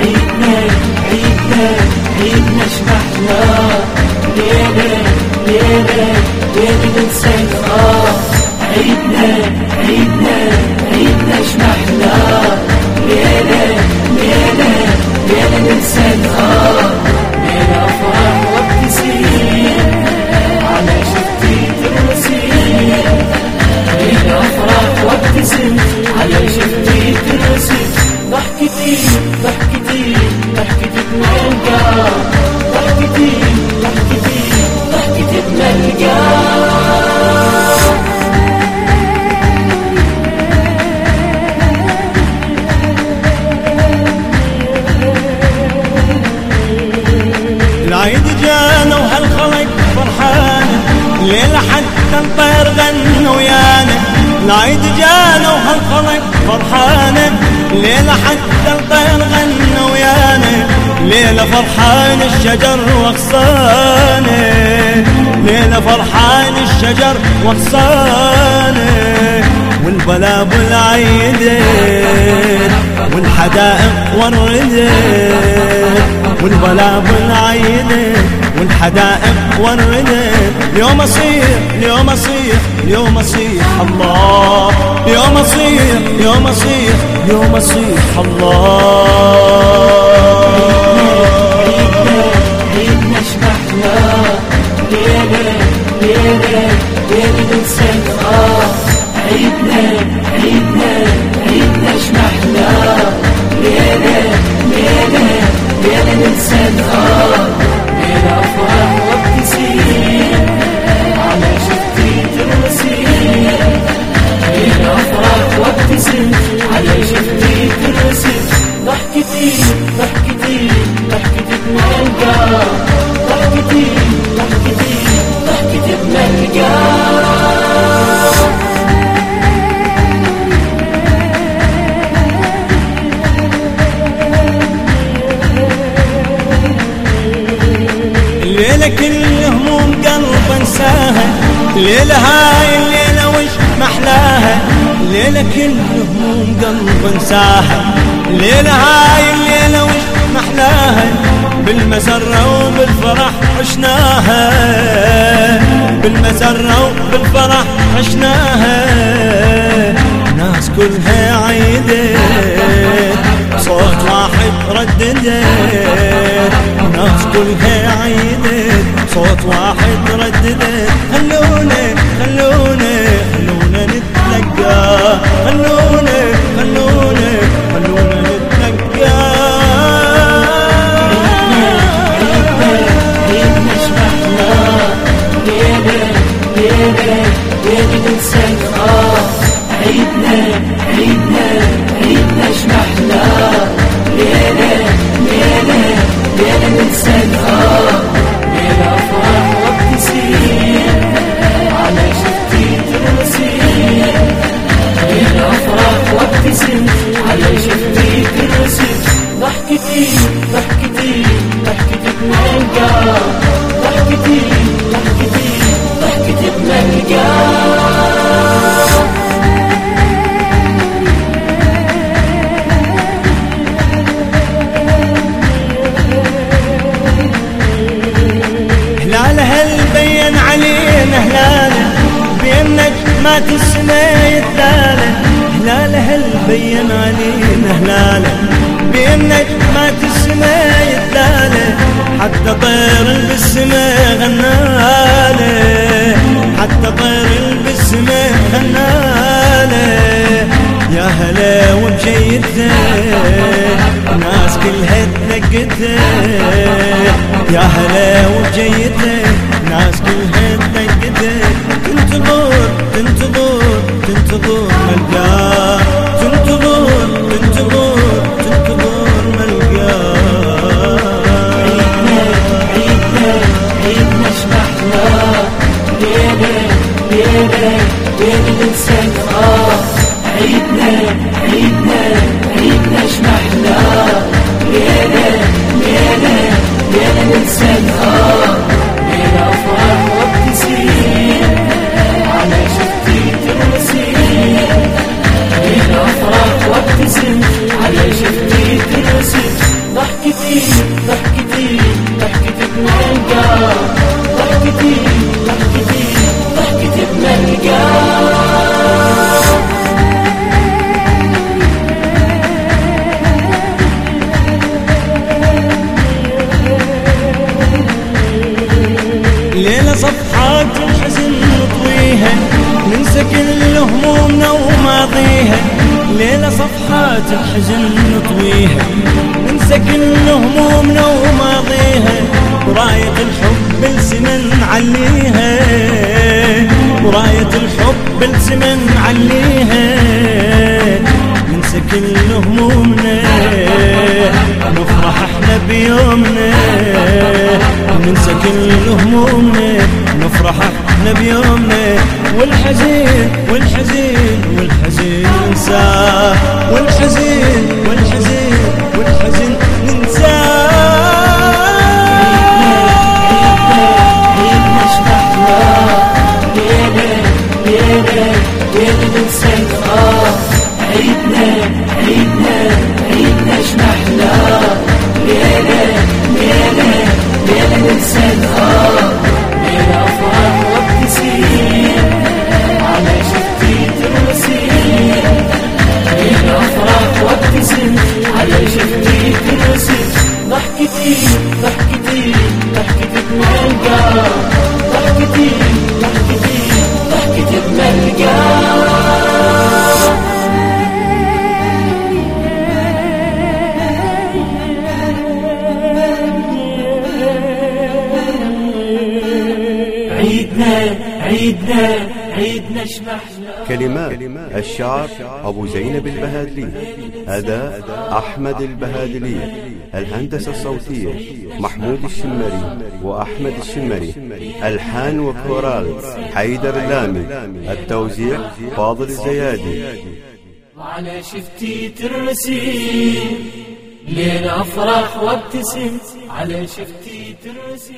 عيدنا عيدنا عيدنا شبحنا ليلة ليلة ليلة الخاف عيدنا العيد جانا وهالخلق فرحان ليلة حتى الطير غنى ويانا. العيد جانا وهالخلق فرحان ليلة حتى الطير غنى ويانا. ليلة فرحان الشجر وغصانه الشجر وغصانه والبلابل عيدت والحدائق وردت والبلابل عيدت والحدائق وردت اليوم اصيح اليوم اصيح اليوم اصيح الله. اليوم اصيح اليوم اصيح اليوم اصيح الله. ليلة ننسى على شفتي ضحكتي ضحكتي ضحكتي ضحكتي ضحكتي الليلة كل هموم قلب انساها. الليلة هاي الليلة وش محلاها الليلة كل هموم قلب انساها. الليلة هاي الليلة وش محلاها بالمسرة وبالفرح عشناها. بالمسرة وبالفرح عشناها. ناس كلها عيدت صوت واحد رددت ناس كلها عيدت صوت واحد رددت خلونا خلونا خلونا نتلقى. خلونا نجمات السما يتلاله هلاله هل بين علينا هلاله بين نجمات السما يتلاله حتى طير بالسما غناله وبجيته الناس كلها تنقته يا هلا وبجيته ضحكتي ضحكتي ضحكتي ضحكتي ضحكتي ضحكتي بملقى ليلة صفحات الحزن نطويها ننسى كل همومنا وماضيها ليلة صفحات الحزن نطويها وراية الحب السمن عليها. وراية الحب السمن عليها. ننسى كل همومنا نفرح إحنا بيومنا. ننسى كل همومنا نفرح إحنا بيومنا. والحزين والحزين والحزين ننساه والحزين والحزين والحزين ليلة ليلة بملقى عيدنا عيدنا عيدنا شمحنا كلمات الشعر أبو زينب البهادلي أداء أحمد البهادلي الهندسة الصوتية محمود الشمري وأحمد الشمري. ألحان وكورال حيدر اللامي التوزيع فاضل الزيادي وعلى شفتي ترسم لين افرح وابتسم. على شفتي ترسم.